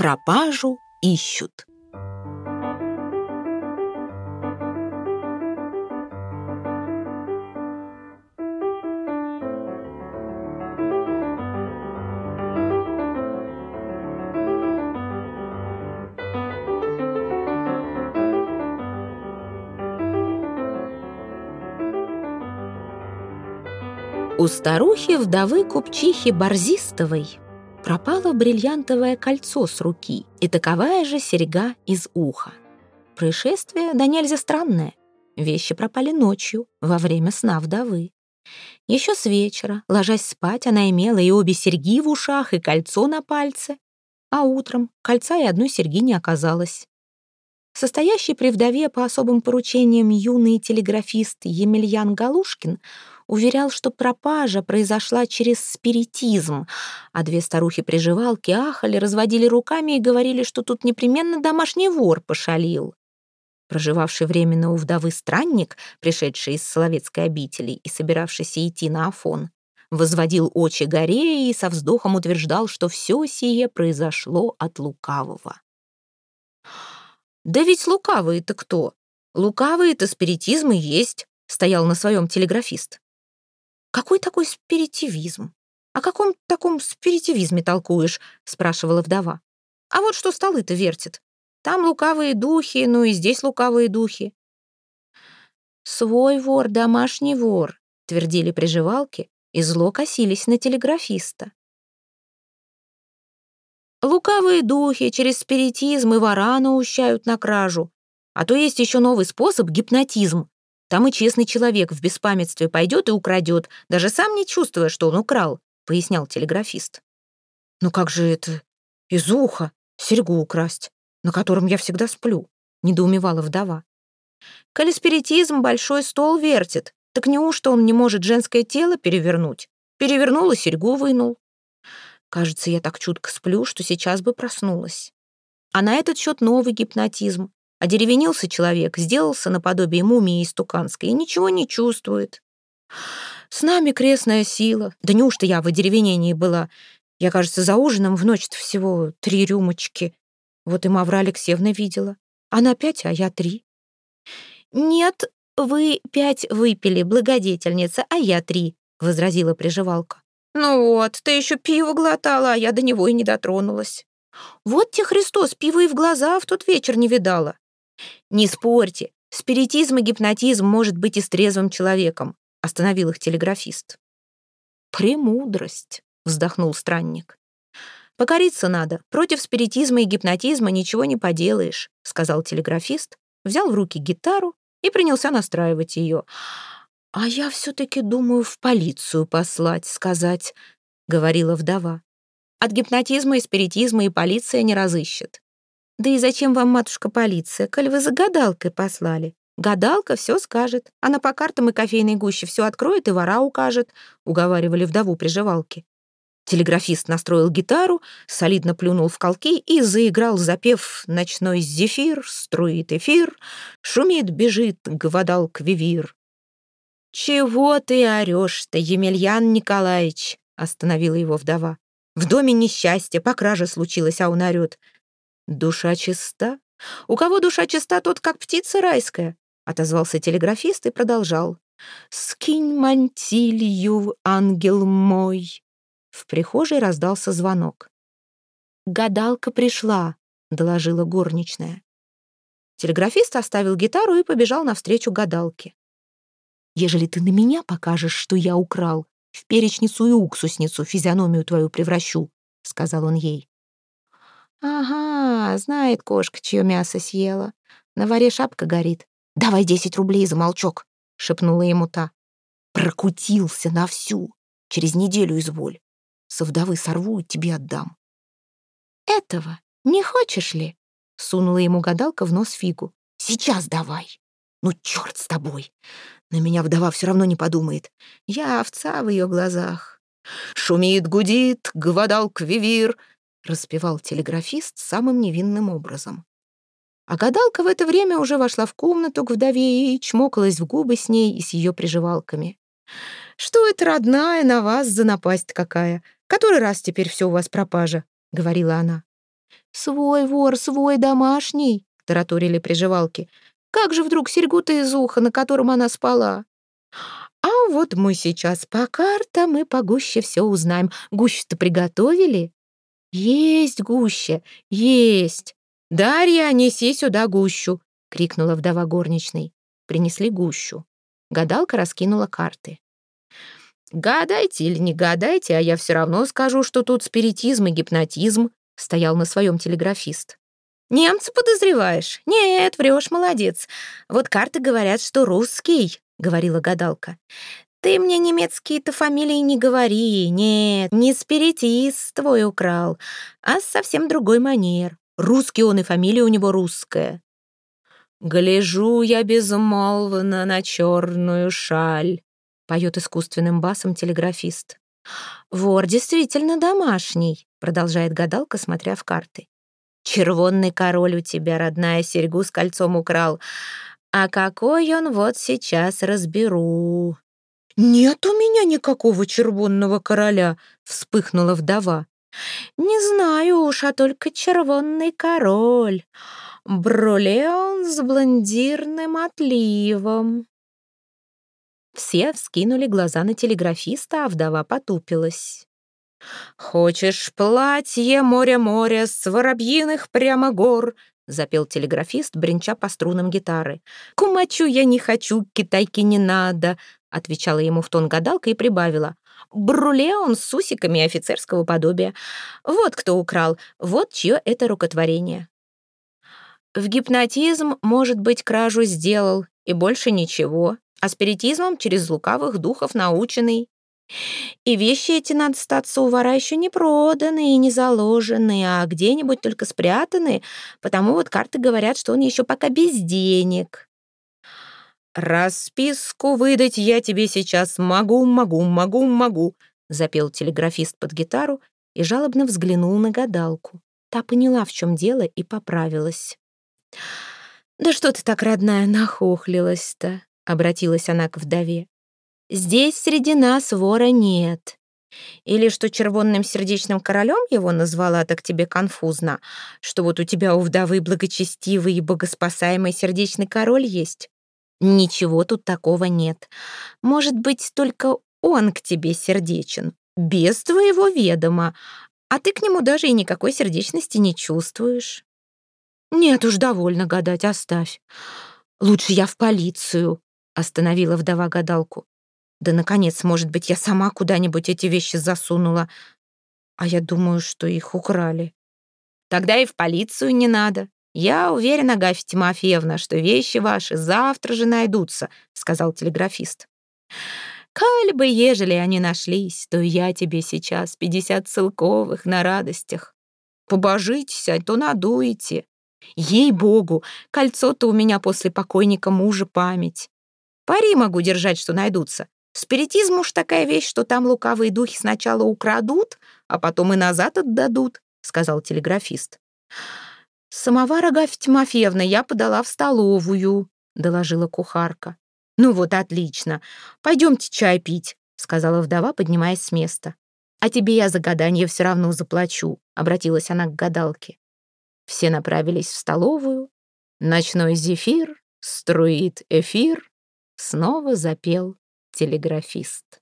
Пропажу ищут. У старухи-вдовы купчихи Борзистовой пропало бриллиантовое кольцо с руки и таковая же серьга из уха. Происшествие да нельзя странное. Вещи пропали ночью, во время сна вдовы. Еще с вечера, ложась спать, она имела и обе серьги в ушах, и кольцо на пальце. А утром кольца и одной серьги не оказалось. Состоящий при вдове по особым поручениям юный телеграфист Емельян Галушкин уверял, что пропажа произошла через спиритизм, а две старухи-приживалки ахали, разводили руками и говорили, что тут непременно домашний вор пошалил. Проживавший временно у вдовы странник, пришедший из Соловецкой обители и собиравшийся идти на Афон, возводил очи горе и со вздохом утверждал, что все сие произошло от лукавого. «Да ведь лукавые-то кто? Лукавые-то спиритизмы есть», — стоял на своем телеграфист. «Какой такой спиритивизм? О каком таком спиритивизме толкуешь?» — спрашивала вдова. «А вот что столы-то вертит. Там лукавые духи, ну и здесь лукавые духи». «Свой вор, домашний вор», — твердили приживалки, и зло косились на телеграфиста. Лукавые духи через спиритизм и вора наущают на кражу. А то есть еще новый способ — гипнотизм. Там и честный человек в беспамятстве пойдет и украдет, даже сам не чувствуя, что он украл, — пояснял телеграфист. «Ну как же это? Из уха серьгу украсть, на котором я всегда сплю», — недоумевала вдова. «Калиспиритизм большой стол вертит, так неужто он не может женское тело перевернуть? Перевернул и серьгу вынул. Кажется, я так чутко сплю, что сейчас бы проснулась. А на этот счет новый гипнотизм. Одеревенился человек, сделался наподобие мумии истуканской и ничего не чувствует. С нами крестная сила. Да неужто я в одеревенении была? Я, кажется, за ужином в ночь всего три рюмочки. Вот и Мавра Алексеевна видела. Она пять, а я три. «Нет, вы пять выпили, благодетельница, а я три», — возразила приживалка. «Ну вот, ты еще пиво глотала, а я до него и не дотронулась». «Вот тебе Христос, пиво и в глаза в тот вечер не видала». «Не спорьте, спиритизм и гипнотизм может быть и с трезвым человеком», остановил их телеграфист. «Премудрость», — вздохнул странник. «Покориться надо. Против спиритизма и гипнотизма ничего не поделаешь», — сказал телеграфист, взял в руки гитару и принялся настраивать ее. «А я все-таки думаю в полицию послать, сказать», — говорила вдова. «От гипнотизма и спиритизма и полиция не разыщет». «Да и зачем вам, матушка, полиция, коль вы за гадалкой послали? Гадалка все скажет. Она по картам и кофейной гуще все откроет и вора укажет», — уговаривали вдову приживалки. Телеграфист настроил гитару, солидно плюнул в колки и заиграл, запев «Ночной зефир, струит эфир, шумит, бежит, гвадал квивир». «Чего ты орешь-то, Емельян Николаевич?» — остановила его вдова. «В доме несчастье, по краже случилось, а он орёт. Душа чиста? У кого душа чиста, тот как птица райская», — отозвался телеграфист и продолжал. «Скинь мантилью, ангел мой». В прихожей раздался звонок. «Гадалка пришла», — доложила горничная. Телеграфист оставил гитару и побежал навстречу гадалке. Ежели ты на меня покажешь, что я украл, в перечницу и уксусницу физиономию твою превращу», — сказал он ей. «Ага, знает кошка, чье мясо съела. На варе шапка горит. Давай десять рублей за молчок», — шепнула ему та. «Прокутился на всю. Через неделю изволь. Со вдовы сорву и тебе отдам». «Этого не хочешь ли?» — сунула ему гадалка в нос фигу. «Сейчас давай». «Ну, черт с тобой! На меня вдова все равно не подумает. Я овца в ее глазах. «Шумит, гудит, гвадал квивир», — распевал телеграфист самым невинным образом. А гадалка в это время уже вошла в комнату к вдове и чмокалась в губы с ней и с ее приживалками. «Что это, родная, на вас за напасть какая? Который раз теперь все у вас пропажа?» — говорила она. «Свой вор, свой домашний», — тараторили приживалки. «Как же вдруг серьгу-то из уха, на котором она спала?» «А вот мы сейчас по картам и погуще все узнаем. Гущу-то приготовили?» «Есть гуща, есть! Дарья, неси сюда гущу!» — крикнула вдова горничной. Принесли гущу. Гадалка раскинула карты. «Гадайте или не гадайте, а я все равно скажу, что тут спиритизм и гипнотизм», — стоял на своем телеграфист. «Немца подозреваешь? Нет, врешь, молодец. Вот карты говорят, что русский», — говорила гадалка. «Ты мне немецкие-то фамилии не говори. Нет, не спиритист твой украл, а совсем другой манер. Русский он и фамилия у него русская». «Гляжу я безмолвно на черную шаль», — поет искусственным басом телеграфист. «Вор действительно домашний», — продолжает гадалка, смотря в карты. «Червонный король у тебя, родная, серьгу с кольцом украл. А какой он вот сейчас разберу». «Нет у меня никакого червонного короля», — вспыхнула вдова. «Не знаю уж, а только червонный король. Брулеон с блондирным отливом». Все вскинули глаза на телеграфиста, а вдова потупилась. «Хочешь платье море-море с воробьиных прямо гор?» — запел телеграфист, бренча по струнам гитары. «Кумачу я не хочу, китайки не надо», — отвечала ему в тон гадалка и прибавила. «Брулеон с усиками офицерского подобия. Вот кто украл, вот чье это рукотворение». В гипнотизм, может быть, кражу сделал, и больше ничего, а спиритизмом через лукавых духов наученный. И вещи эти, надо статься, у вора еще не проданы и не заложены, а где-нибудь только спрятаны, потому вот карты говорят, что он еще пока без денег. «Расписку выдать я тебе сейчас могу, могу, могу, могу», запел телеграфист под гитару и жалобно взглянул на гадалку. Та поняла, в чем дело, и поправилась. «Да что ты так, родная, нахохлилась-то?» — обратилась она к вдове. «Здесь среди нас вора нет. Или что червонным сердечным королем его назвала, так тебе конфузно, что вот у тебя у вдовы благочестивый и богоспасаемый сердечный король есть? Ничего тут такого нет. Может быть, только он к тебе сердечен, без твоего ведома, а ты к нему даже и никакой сердечности не чувствуешь. «Нет уж, довольно гадать, оставь. Лучше я в полицию», — остановила вдова гадалку. «Да, наконец, может быть, я сама куда-нибудь эти вещи засунула, а я думаю, что их украли». «Тогда и в полицию не надо. Я уверена, Агафья Тимофеевна, что вещи ваши завтра же найдутся», — сказал телеграфист. «Коль бы, ежели они нашлись, то я тебе сейчас пятьдесят целковых на радостях. Побожитесь, а то надуете. Ей-богу, кольцо-то у меня после покойника мужа память. Пари могу держать, что найдутся. Спиритизм уж такая вещь, что там лукавые духи сначала украдут, а потом и назад отдадут, сказал телеграфист. «Самовар, Агафья Тимофеевна, я подала в столовую», — доложила кухарка. «Ну вот, отлично. Пойдемте чай пить», — сказала вдова, поднимаясь с места. «А тебе я за гадание все равно заплачу», — обратилась она к гадалке. Все направились в столовую. Ночной зефир струит эфир. Снова запел телеграфист.